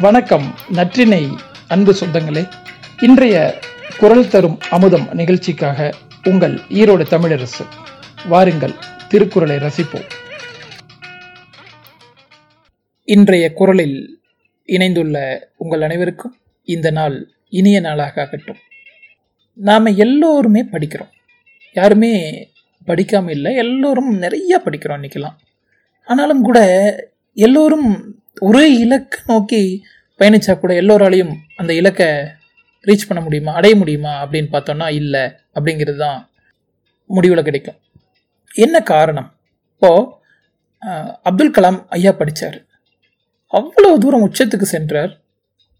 வணக்கம் நற்றினை அன்பு சொந்தங்களே. இன்றைய குரல் தரும் அமுதம் நிகழ்ச்சிக்காக உங்கள் ஈரோடு தமிழரசு. வாருங்கள் திருக்குறளை ரசிப்போம். இன்றைய குரலில் இணைந்துள்ள உங்கள் அனைவருக்கும் இந்த நாள் இனிய நாளாக ஆகட்டும். நாம் எல்லோருமே படிக்கிறோம். யாருமே படிக்காமல் இல்லை எல்லோரும் நிறைய படிக்கிறோம் இன்றைக்கெல்லாம் ஆனாலும் கூட எல்லோரும் ஒரே இலக்கை நோக்கி பயணிச்சா கூட எல்லோராலையும் அந்த இலக்கை ரீச் பண்ண முடியுமா அடைய முடியுமா அப்படின்னு பார்த்தோன்னா இல்லை அப்படிங்கிறது தான் முடிவில் கிடைக்கும். என்ன காரணம்? இப்போது அப்துல் கலாம் ஐயா படித்தார் அவ்வளோ தூரம் உச்சத்துக்கு சென்றார்.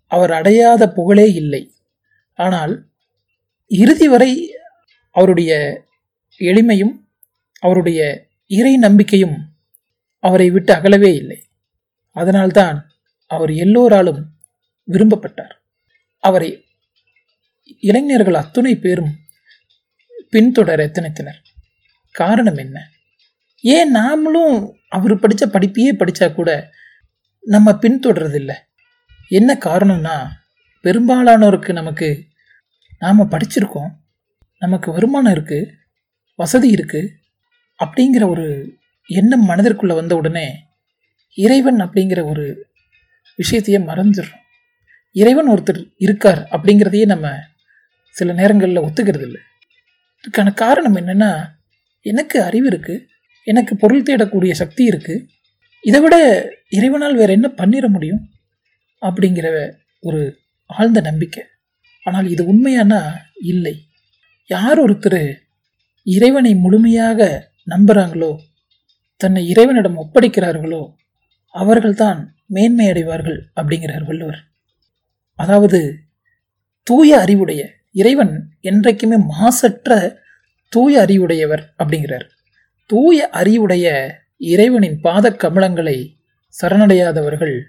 அவர் அடையாத புகழே இல்லை. ஆனால் இறுதி வரை அவருடைய எளிமையும் அவருடைய இறை நம்பிக்கையும் அவரை விட்டு அகலவே இல்லை. அதனால்தான் அவர் எல்லோராலும் விரும்பப்பட்டார். அவரை இளைஞர்கள் அத்துணை பேரும் பின்தொடர எத்தனைத்தனர் காரணம் என்ன? ஏன் நாமளும் அவர் படித்த படிப்பையே படித்தா கூட நம்ம பின்தொடர்றதில்லை? என்ன காரணம்னா பெரும்பாலானோருக்கு நமக்கு நாம் படிச்சிருக்கோம். நமக்கு வருமானம் இருக்குது வசதி இருக்குது அப்படிங்கிற ஒரு எண்ணம் மனதிற்குள்ளே வந்த உடனே இறைவன் அப்படிங்கிற ஒரு விஷயத்தையே மறந்துடுறோம். இறைவன் ஒருத்தர் இருக்கார் அப்படிங்கிறதையே நம்ம சில நேரங்களில் ஒத்துக்கிறது இல்லை. இதுக்கான காரணம் என்னென்னா எனக்கு அறிவு இருக்குது எனக்கு பொருள் தேடக்கூடிய சக்தி இருக்குது இதை விட இறைவனால் வேறு என்ன பண்ணிட முடியும் அப்படிங்கிற ஒரு ஆழ்ந்த நம்பிக்கை. ஆனால் இது உண்மையானா? இல்லை. யார் ஒருத்தர் இறைவனை முழுமையாக நம்புகிறாங்களோ தன்னை இறைவனிடம் ஒப்படைக்கிறார்களோ அவர்கள்தான் மேன்மை அடைவார்கள் அப்படிங்கிறார் வள்ளுவர். அதாவது தூய அறிவுடைய இறைவன் என்றைக்குமே மாசற்ற தூய அறிவுடையவர் அப்படிங்கிறார். தூய அறிவுடைய இறைவனின் பாத கமலங்களை சரணடையாதவர்கள்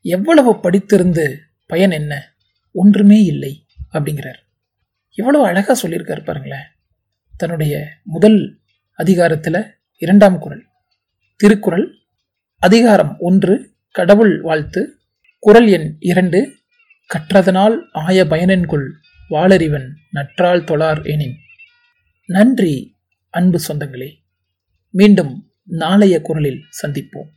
எவ்வளவு படித்திருந்து பயன் என்ன? ஒன்றுமே இல்லை அப்படிங்கிறார். எவ்வளவு அழகாக சொல்லியிருக்கார் பாருங்களேன். தன்னுடைய முதல் அதிகாரத்தில் இரண்டாம் குரல் திருக்குறள் அதிகாரம் ஒன்று கடவுள் வாழ்த்து. குரல் எண் இரண்டு கற்றதனால் ஆய பயனென்குள் வாளறிவன் நற்றால் தொழார் எனின். நன்றி அன்பு சொந்தங்களே. மீண்டும் நாளைய குரலில் சந்திப்போம்.